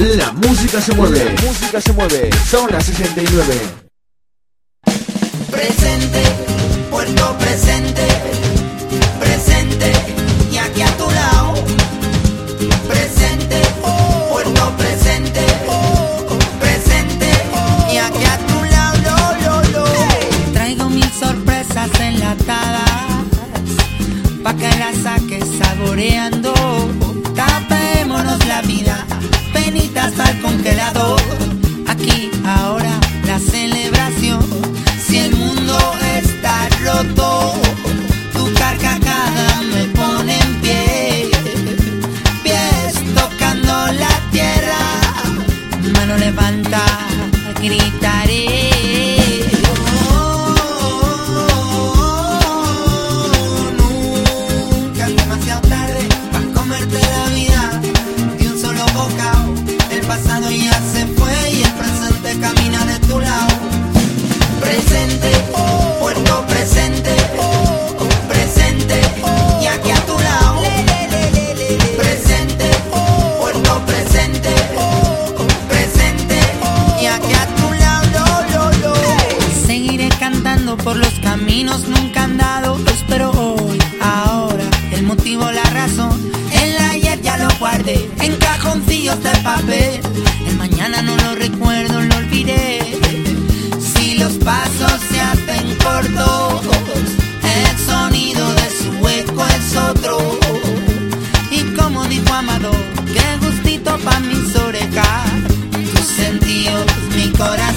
La música se mueve. La música se mueve. Zona 69. Presente, puerto presente, presente y aquí a tu lado. Presente, puerto presente, presente y aquí a tu lado. Lo, lo, lo. Traigo mil sorpresas enlatadas pa' que las saques saboreando. Al congelador. Amado, qué gustito pa' mis orejas, tus sentidos, mi corazón.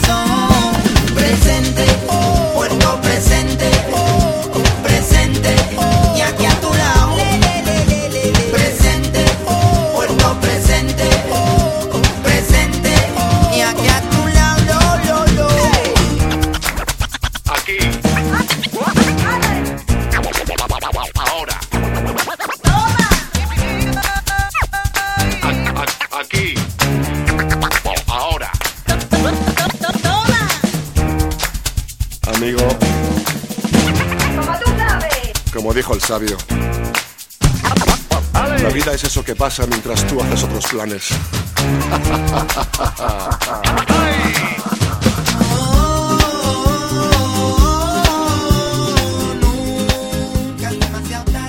La vida es eso que pasa mientras tú haces otros planes.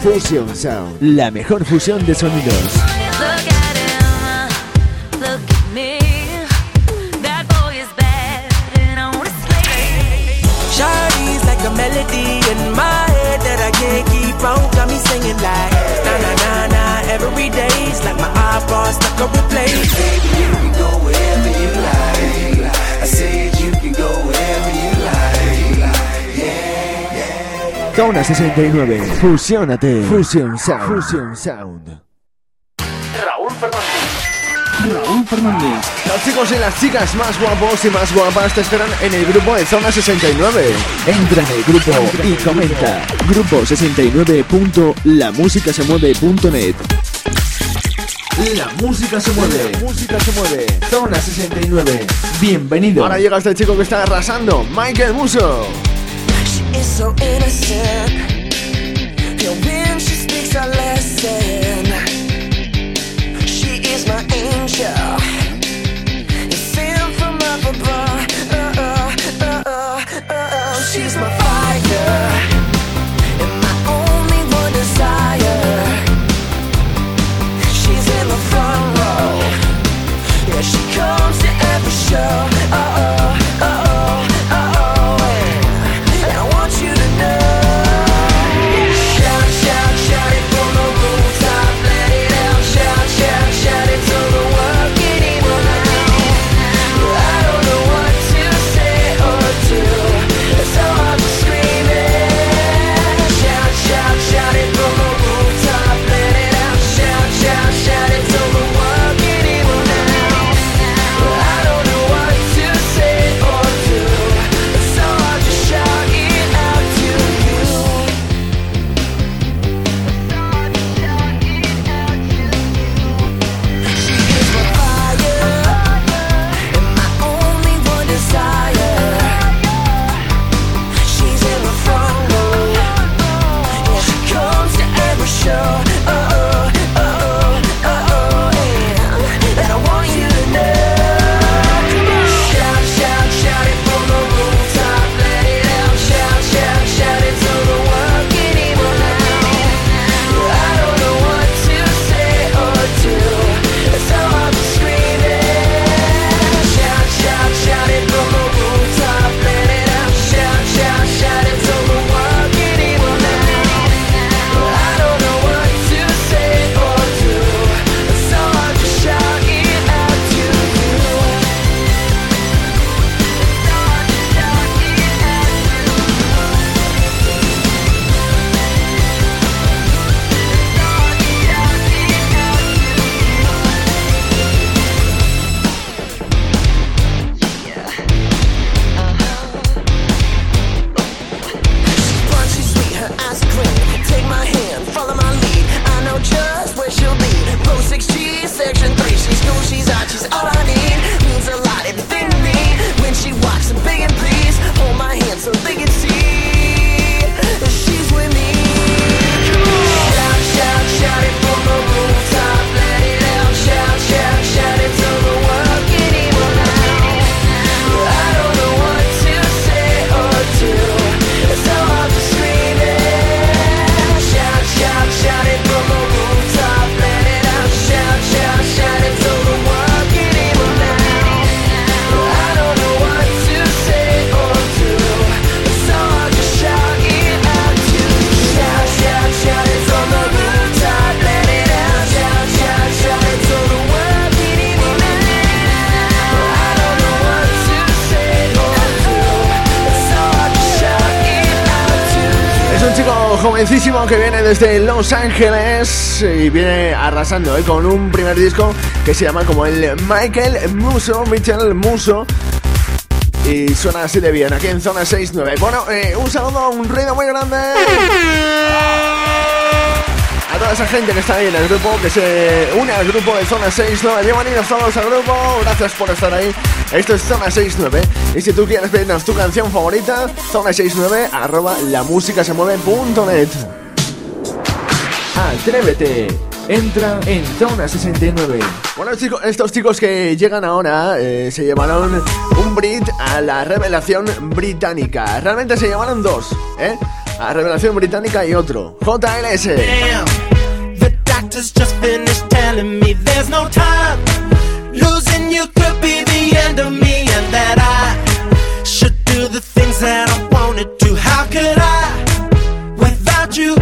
Fusion Sound. La mejor fusión de sonidos. Zona 69. Fusionate. Fusion Sound. Fusion Sound. Raúl Fernández. Raúl Fernández. Los chicos y las chicas más guapos y más guapas te esperan en el grupo de Zona 69. Entra en el grupo y comenta. Grupo69.lamusicasemueve.net La música se mueve. La música se mueve. Zona 69. Bienvenido. Ahora llega este chico que está arrasando. Michael Muso. Is so innocent. And when she speaks a lesson, she is my angel. Sent from up above. Uh, uh, uh, uh, uh, She's my fire. Los Ángeles y viene arrasando ¿eh? con un primer disco que se llama como el Michael Muso, Michael Muso. Y suena así de bien aquí en zona 6-9. Bueno, eh, un saludo, un ruido muy grande. A toda esa gente que está ahí en el grupo, que se une al grupo de Zona 6-9. Bienvenidos todos al grupo, gracias por estar ahí. Esto es Zona 69. Y si tú quieres pedirnos tu canción favorita, zona69 arroba la música se mueve.net. Atrévete. Entra en Zona 69. Bueno, chicos, estos chicos que llegan ahora eh, se llevaron un Brit a la revelación británica. Realmente se llevaron dos, ¿eh? A revelación británica y otro. JLS. Damn, the doctor's just finished telling me there's no time. Losing you could be the end of me and that I should do the things that I wanted to. How could I without you?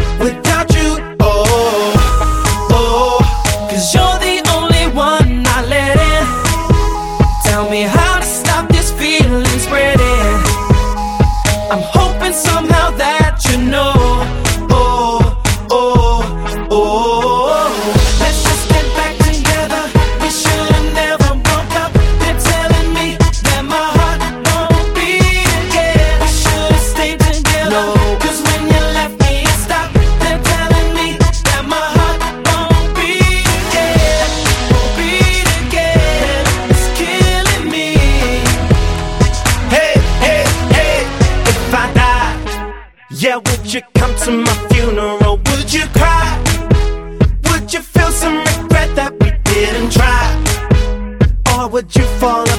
you fall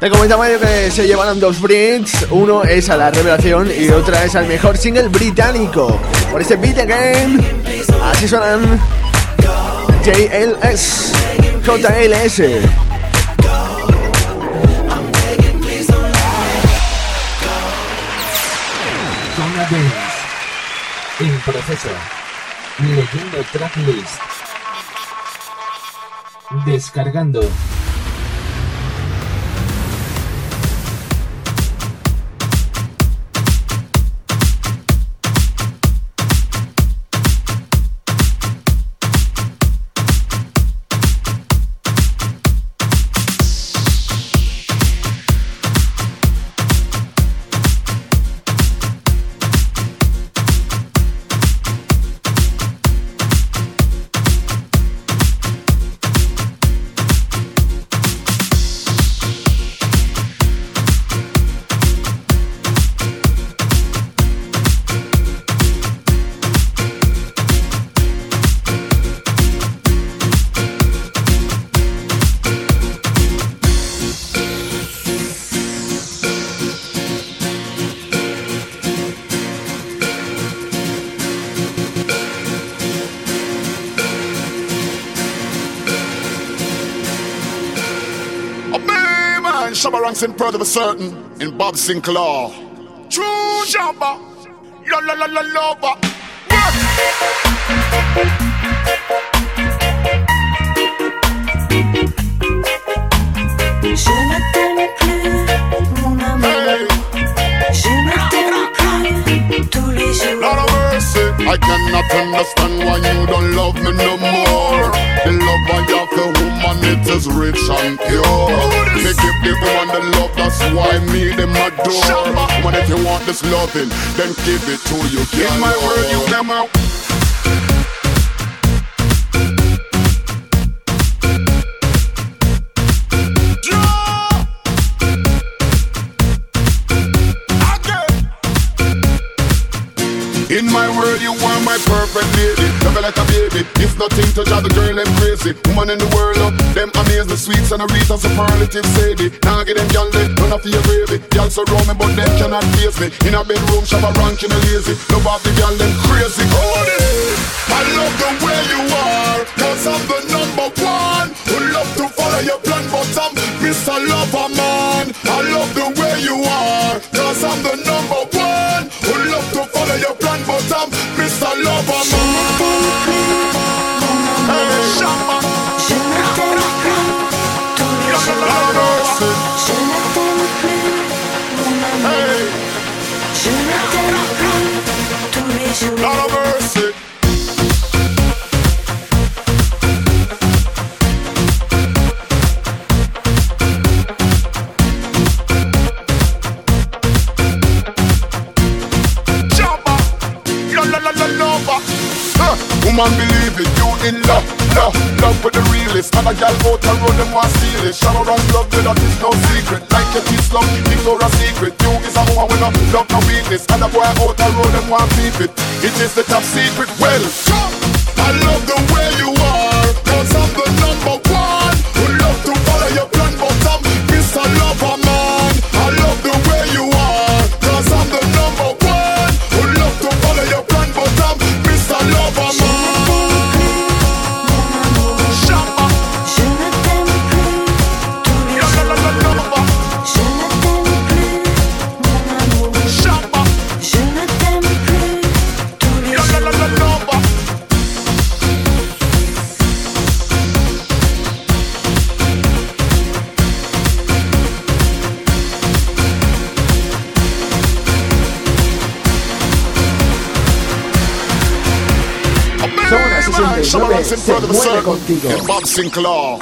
Te comentaba yo que se llevaron dos Brits, uno es a la revelación y otra es al mejor single británico. Por este beat again, así suenan JLS, JLS. En proceso. Leyendo tracklist. Descargando. Of a certain in Bob Sinclair. True jabba, la la la la lover. Je ne t'aime plus, mon amour. Je ne t'aime plus tous les jours. Lord of mercy, I cannot understand why you don't why me them adore. Woman, if you want this loving, then give it to you. In my word, you come out. My perfect lady. Love you like a baby. It's nothing to drive the girl them crazy. Woman in the world, uh, them amaze the sweets and the Rita superlative Sadie. Now get them gal they run off your gravy. Gal surround me, but them cannot face me. In a bedroom, shove a rank in a lazy. Love off the gal them crazy. It. I love the way you are, cause I'm the number one. Who love to follow your plan, but I'm Mr. Lover Man. I love the way you are, Woman believe it, you in love, love, love with the realest. And a gal out the road, them want steal it. Shallow and love, you that is no secret. Like your kids love, Victoria's Secret. You is a woman with no love, no weakness. And a boy out the road, them want keep it. It is the top secret. Well, 69 se mueve contigo. And Bob Sinclair.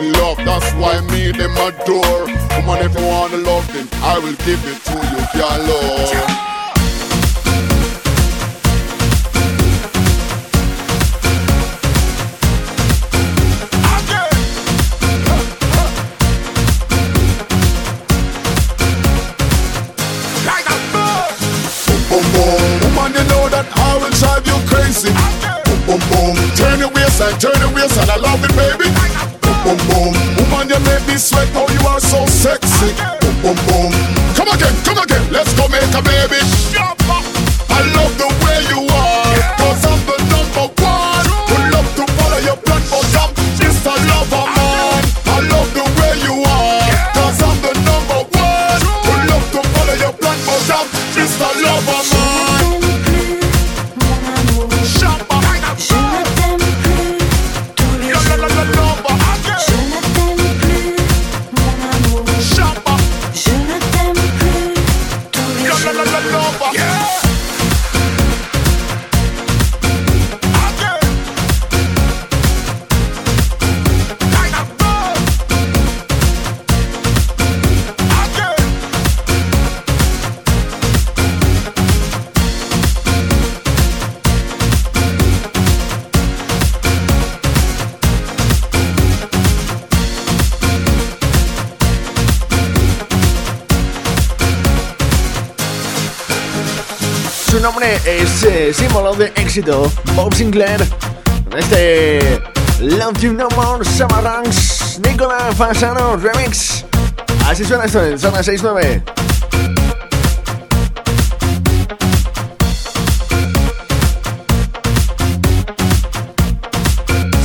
love, that's why me them adore. Woman, if you wanna love them, I will give it to you, yeah, oh. Lord. Boom, boom, boom, turn the wheels and turn the wheels and I love it, baby me sweat, oh you are so sexy. Boom boom boom, éxito, Bob Sinclair, en este Love You No More, Samarranks, Nicolás Fasano Remix. Así suena esto en Zona 69.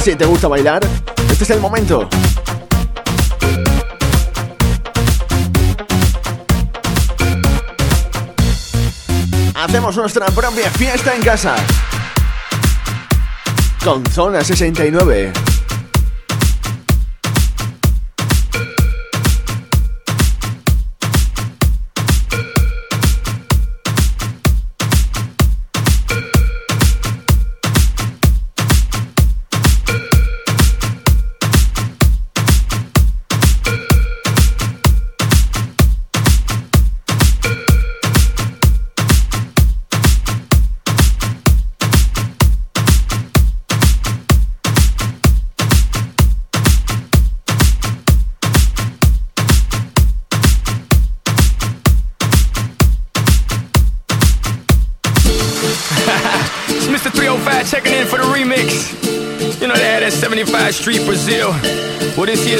Si te gusta bailar, este es el momento. Hacemos nuestra propia fiesta en casa con Zona 69.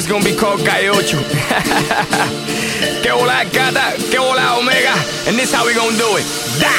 gonna be called Gaiocho. que hola, gata, que hola, omega. And this how we gonna do it. Da!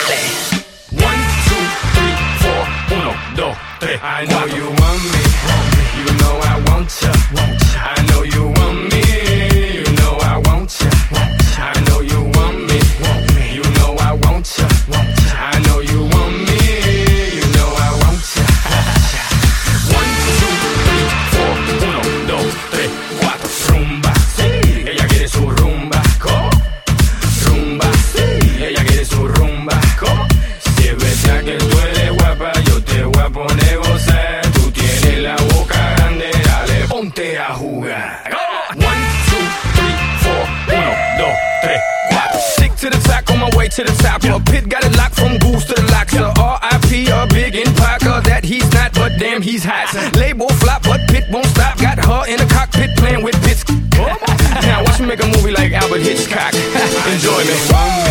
topper. Pitt got it locked from goose to the locks. R.I.P. a big in parker. that he's not, but damn, he's hot. Label flop, but Pit won't stop. Got her in the cockpit playing with bits. now watch me make a movie like Albert Hitchcock. Enjoy me.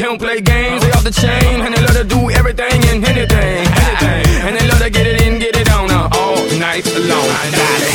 They don't play games, they off the chain, and they love to do everything and anything, anything, and they love to get it in, get it on, uh, all night long.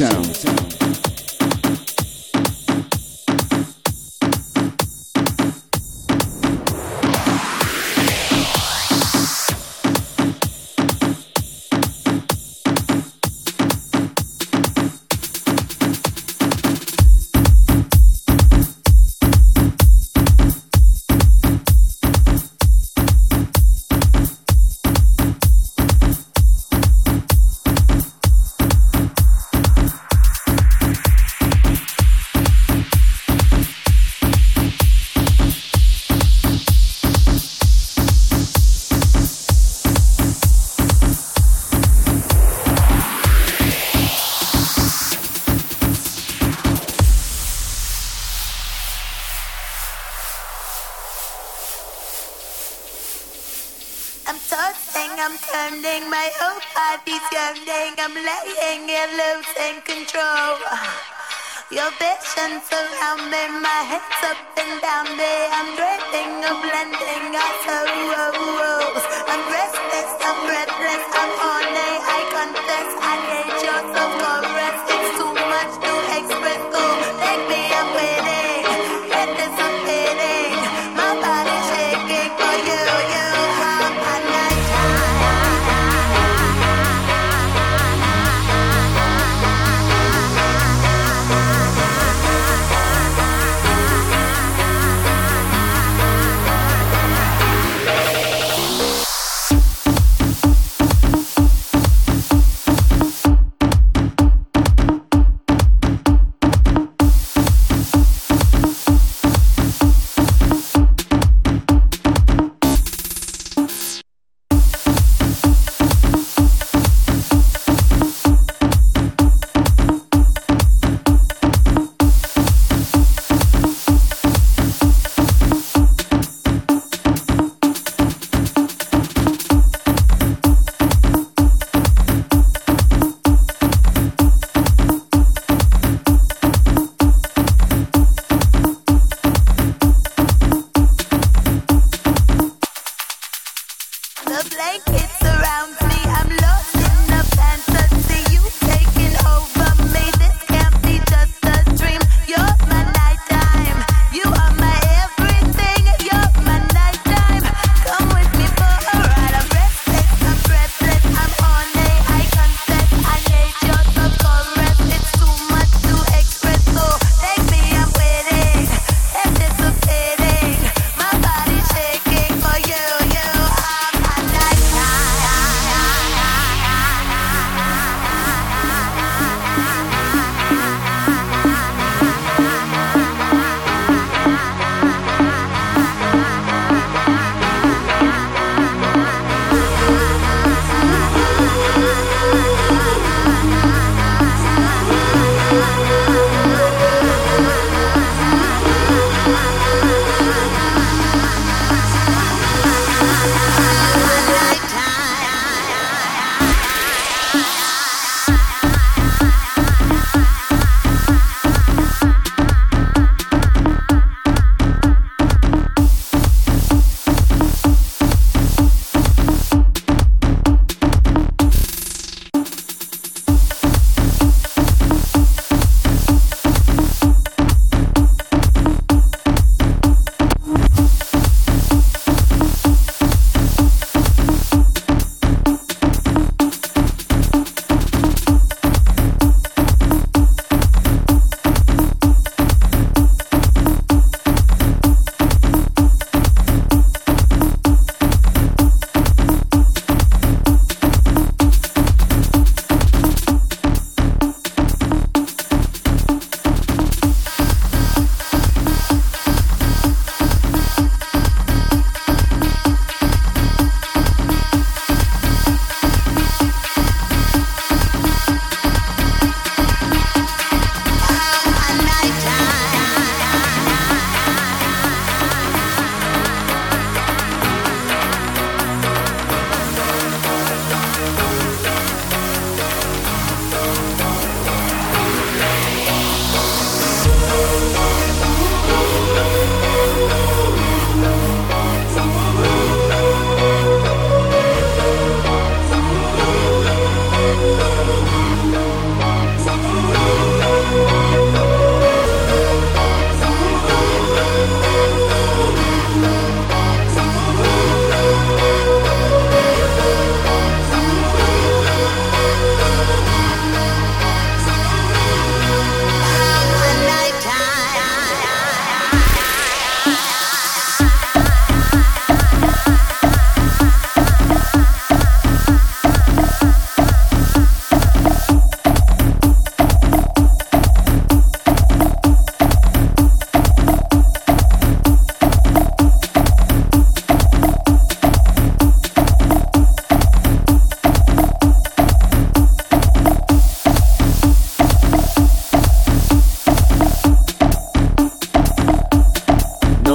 Fusion falling, I'm laying here losing control. Your vision me. my head's up and down Me, I'm dreaming of blending our sorrows. I'm restless, I'm breathless. I'm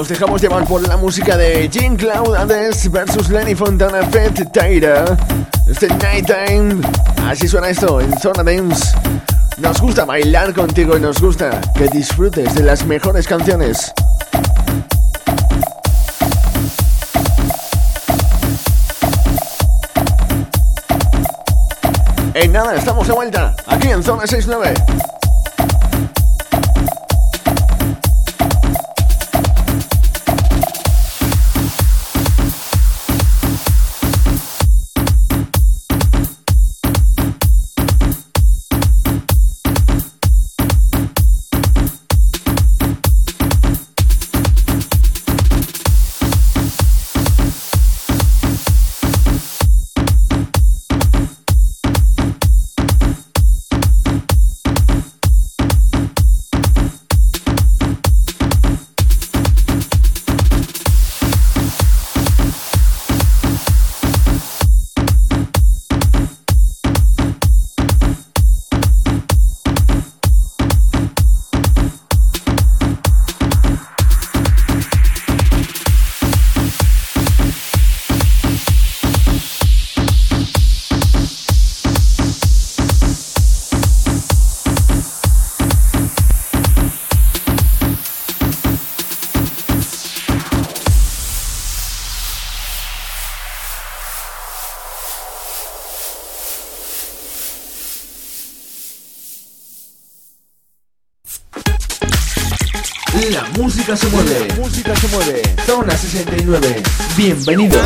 Sound. dejamos llevar por la música de Jean Cloud Andes versus Lenny Fontana Fed Taira. Este Nighttime. Así suena esto en Zona Dance. Nos gusta bailar contigo y nos gusta que disfrutes de las mejores canciones. En nada, estamos de vuelta, aquí en Zona 69. La música se mueve. La música se mueve. Zona 69. Bienvenido.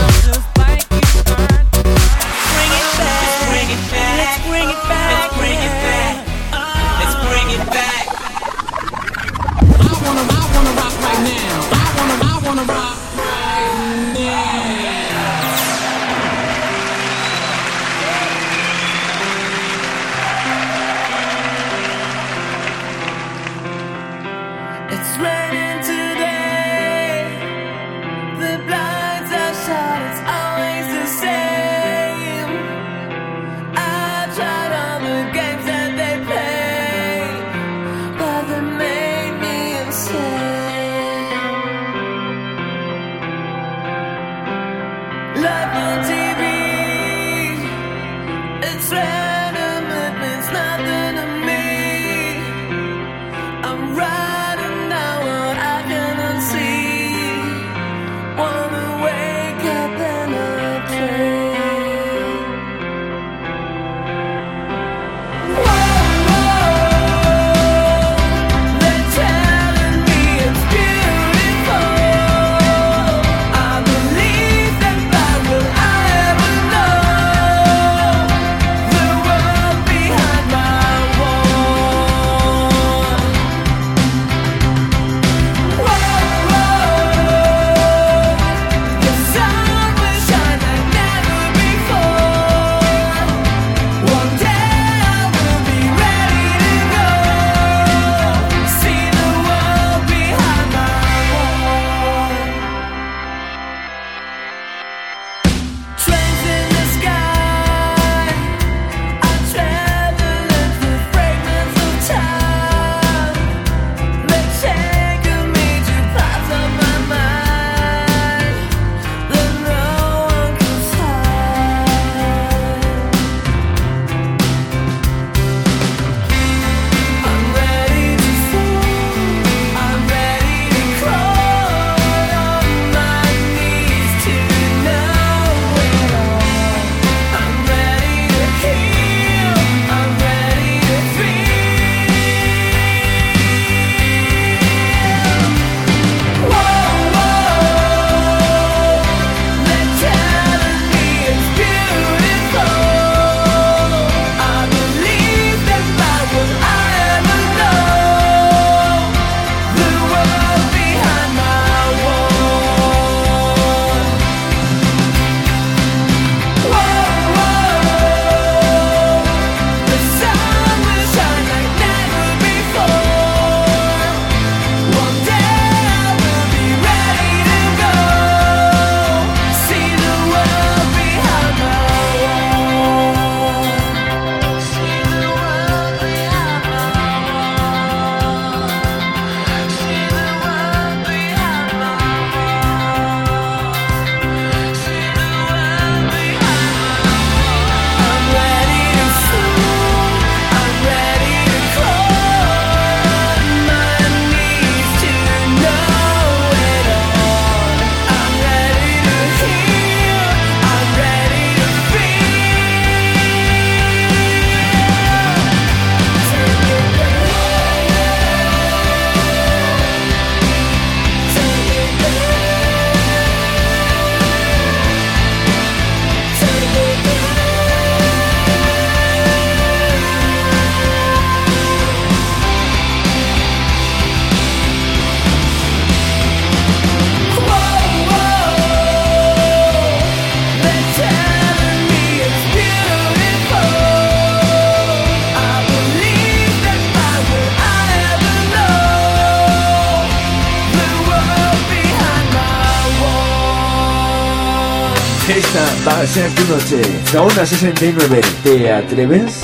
Ser tu noche. Zona 69. ¿Te atreves?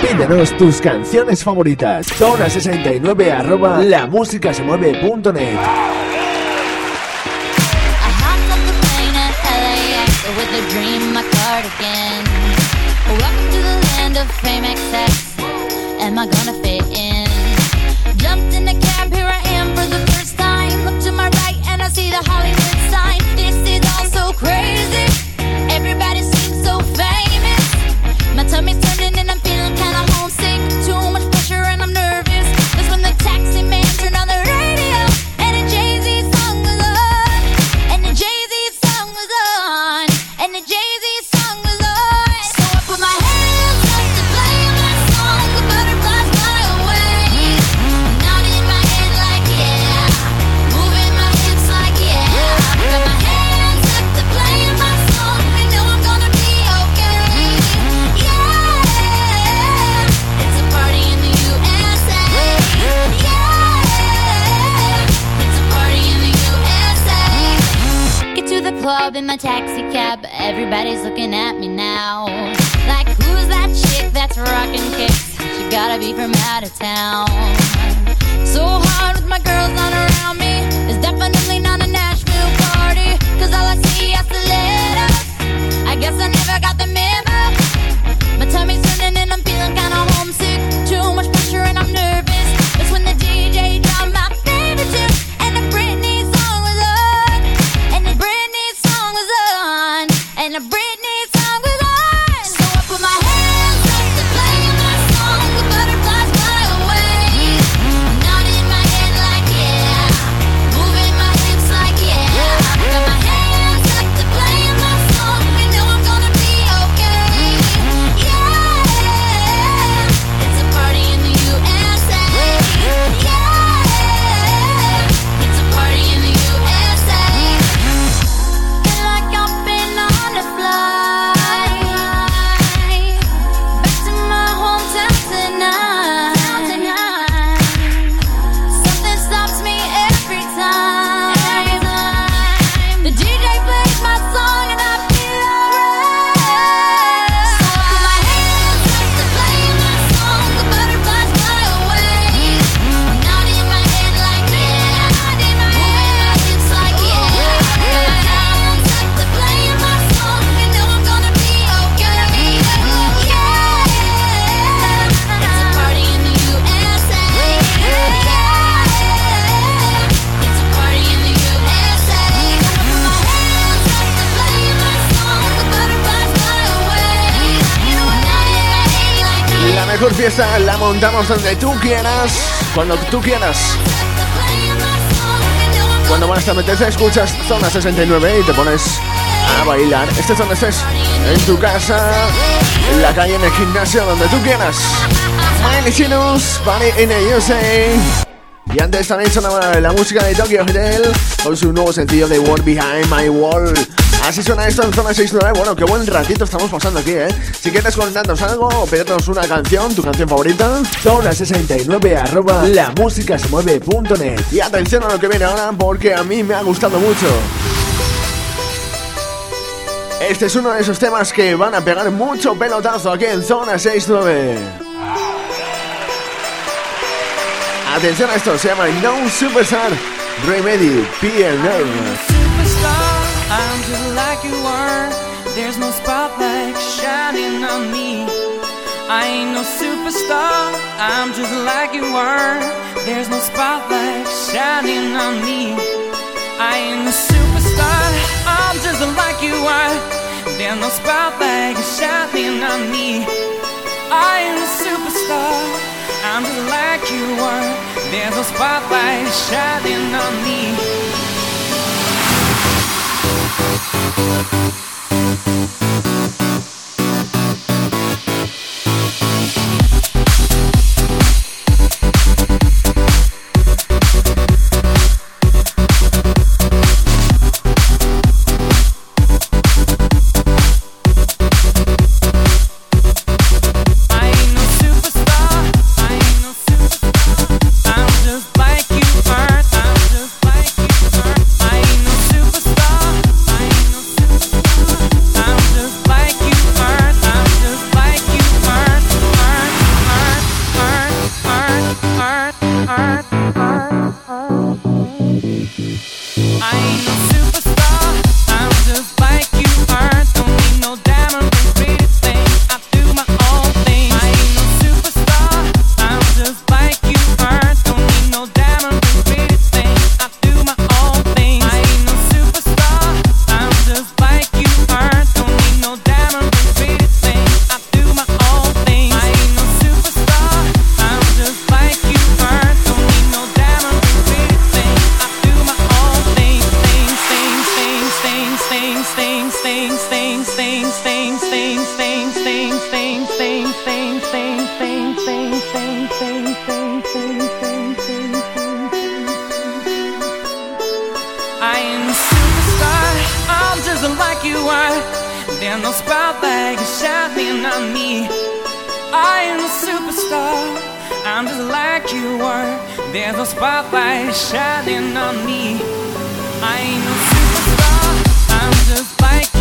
Pídenos tus canciones favoritas. Zona 69 arroba la música se mueve punto net. I hopped off the plane at LAX with a dream, my cardigan. Welcome to the land of fame excess. Am I gonna fit in? The my taxi cab. Everybody's looking at me now. Like, who's that chick that's rocking kicks? She gotta be from out of town. So hard with my girls on around me. It's definitely not a Nashville party. Cause all I see are stilettos. I guess I never got the memo. Mejor fiesta la montamos donde tú quieras, cuando tú quieras. Cuando más te apetece, escuchas Zona 69 y te pones a bailar. Estés donde estés, en tu casa, en la calle, en el gimnasio, donde tú quieras. Miley Cyrus, Party in the USA. Y antes también sonaba la música de Tokyo Hotel con su nuevo sencillo de World Behind My Wall. Así suena esto en Zona 69. Bueno, qué buen ratito estamos pasando aquí, ¿eh? Si quieres contarnos algo o pedirnos una canción, tu canción favorita, Zona 69 arroba la música se mueve punto net. y atención a lo que viene ahora porque a mí me ha gustado mucho. Este es uno de esos temas que van a pegar mucho pelotazo aquí en Zona 69. Atención a esto, se llama No Superstar Remedy PNR. I'm just like you are. There's no spotlight shining on me. I ain't no superstar. I'm just like you are. There's no spotlight shining on me. I ain't no superstar. I'm just like you are. There's no spotlight shining on me. I ain't a superstar. I'm just like you are. There's no spotlight shining on me. Thank you. Like you are. There's a spotlight shining on me. I ain't no superstar, I'm just like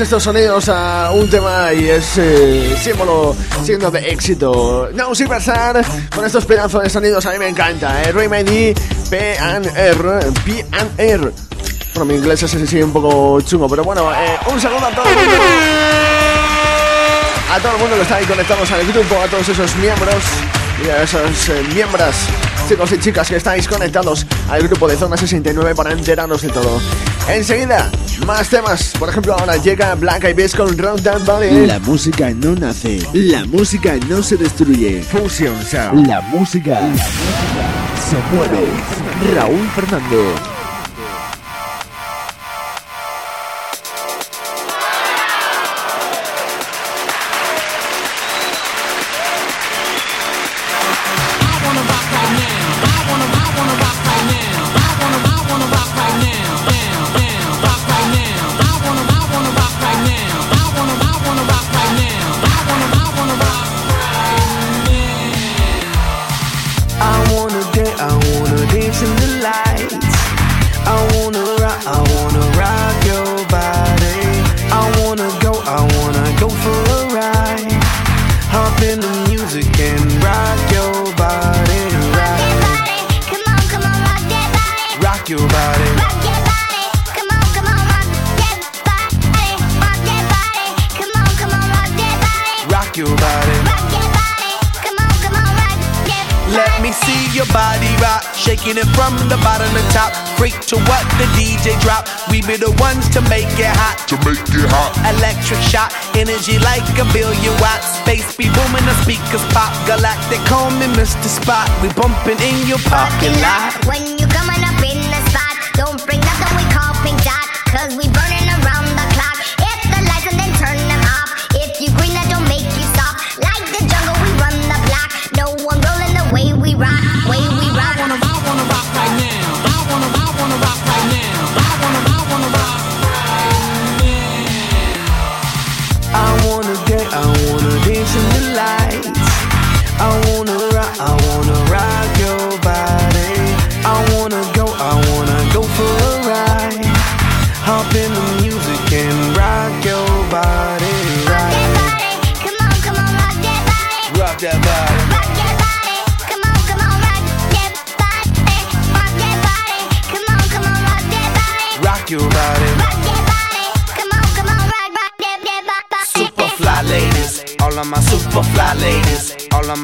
estos sonidos a un tema y es eh, símbolo, signo de éxito. No Superstar, con estos pedazos de sonidos a mí me encanta. Eh. Remedy, P&R, P&R. Bueno, mi inglés es así un poco chungo, pero bueno, eh, un saludo a todo el mundo. A todo el mundo que está ahí conectados al grupo, a todos esos miembros y a esos eh, miembros, chicos y chicas que estáis conectados al grupo de Zona 69 para enterarnos de todo. Enseguida, más temas. Por ejemplo, ahora llega Black Eyed Peas con Round Down Valley. La música no nace, la música no se destruye. Fusion Sound. La música se mueve. Raúl Fernando. Spot. We bumping in your parking lot.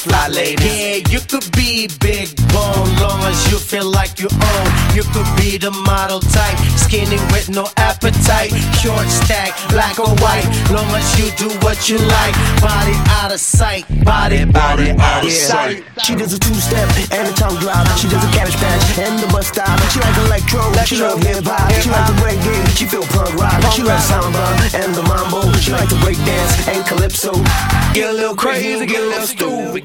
fly ladies. Yeah, you could be big bone, long as you feel like you own. You could be the model type, skinny with no appetite, short stack, black or white, long as you do what you like. Body out of sight, body, body out of sight. She does a two-step and a tongue drop. She does a cabbage patch and the bus stop. She like electro, she love hip hop. She like the reggae, she feel punk rock. She like samba and the mambo. She like to break dance and calypso. Get a little crazy, get a little stupid,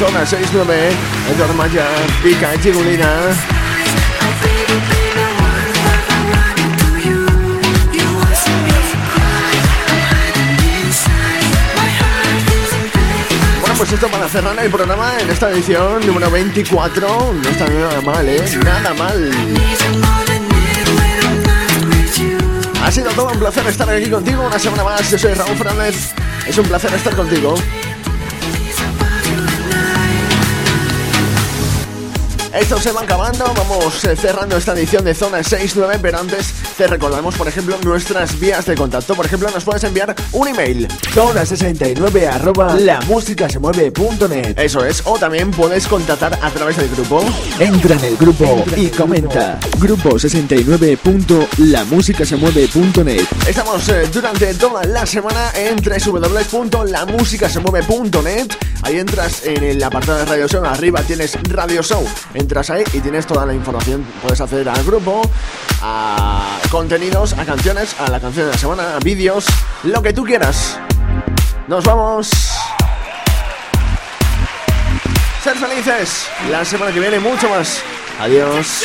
zona 69, Edward Maya, Pica Chigulina. Bueno, pues esto para cerrar el programa en esta edición número 24. No está nada mal, ¿eh? Nada mal. Ha sido todo un placer estar aquí contigo una semana más. Yo soy Raúl Fernández. Es un placer estar contigo. Esto se van acabando, vamos eh, cerrando esta edición de Zona 6-9, pero antes te recordamos, por ejemplo, nuestras vías de contacto. Por ejemplo, nos puedes enviar un email. Zona69 arroba lamusicasemueve.net Eso es, o también puedes contactar a través del grupo. Entra en el grupo y comenta. Grupo, grupo 69.lamusicasemueve.net Estamos eh, durante toda la semana en www.lamusicasemueve.net Ahí entras en el apartado de Radio Show, arriba tienes Radio Show. Entras ahí y tienes toda la información. Puedes acceder al grupo, a contenidos, a canciones, a la canción de la semana, a vídeos, lo que tú quieras. Nos vamos. Ser felices. La semana que viene mucho más. Adiós.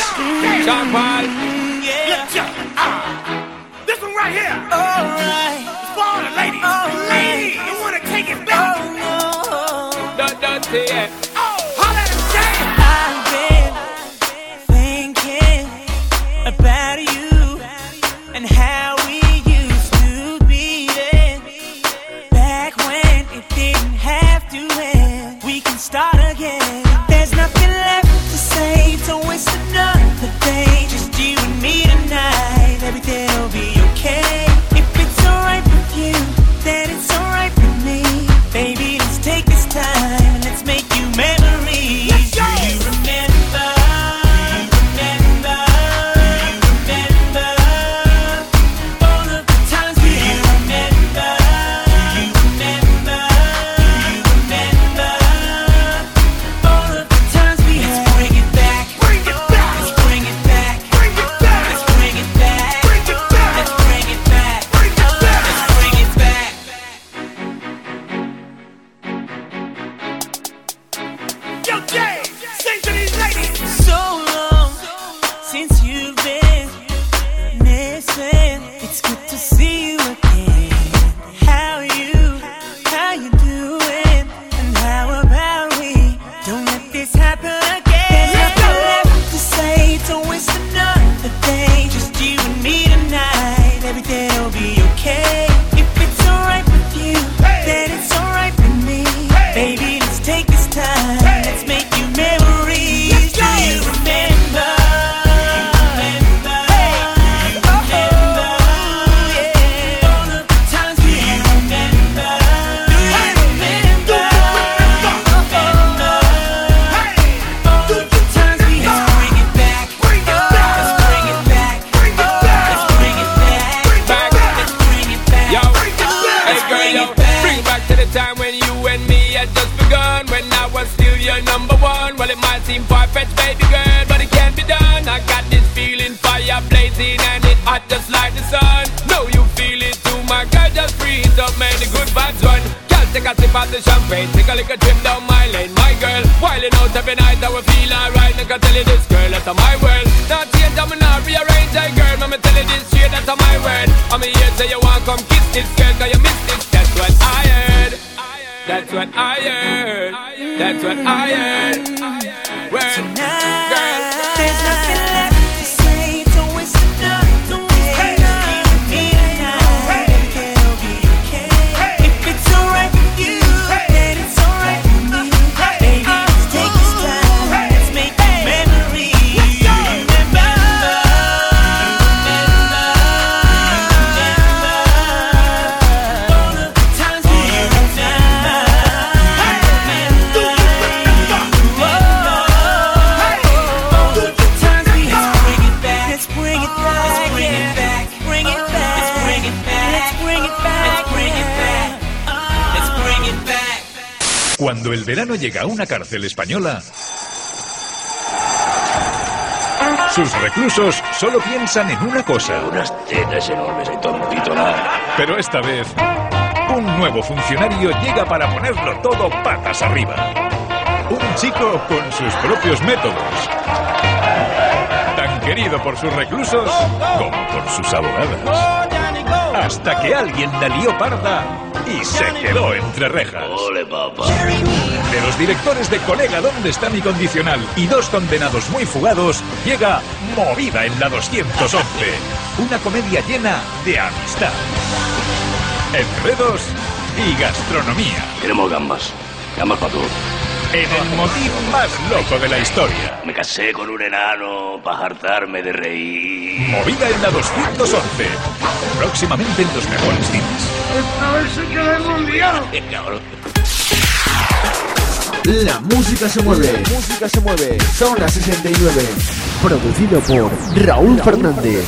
llega a una cárcel española, sus reclusos solo piensan en una cosa. Unas tetas enormes y tontito Pero esta vez, un nuevo funcionario llega para ponerlo todo patas arriba. Un chico con sus propios métodos. Tan querido por sus reclusos como por sus abogadas. Hasta que alguien la lió parda y se quedó entre rejas. De los directores de Colega, ¿dónde está mi condicional? Y dos condenados muy fugados, llega Movida en la 211. Una comedia llena de amistad, enredos y gastronomía. Queremos gambas. Gambas para todos. En el motín más loco de la historia. Me casé con un enano para hartarme de reír. Movida en la 211. Próximamente en los mejores cines. Esta vez se queda el mundial. Cabrón. La música se mueve. La música se mueve. Zona 69. Producido por Raúl Fernández.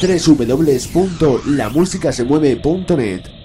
www.lamusicasemueve.net